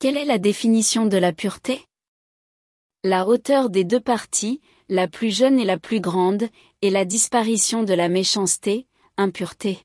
Quelle est la définition de la pureté? La hauteur des deux parties, la plus jeune et la plus grande, et la disparition de la méchanceté, impureté.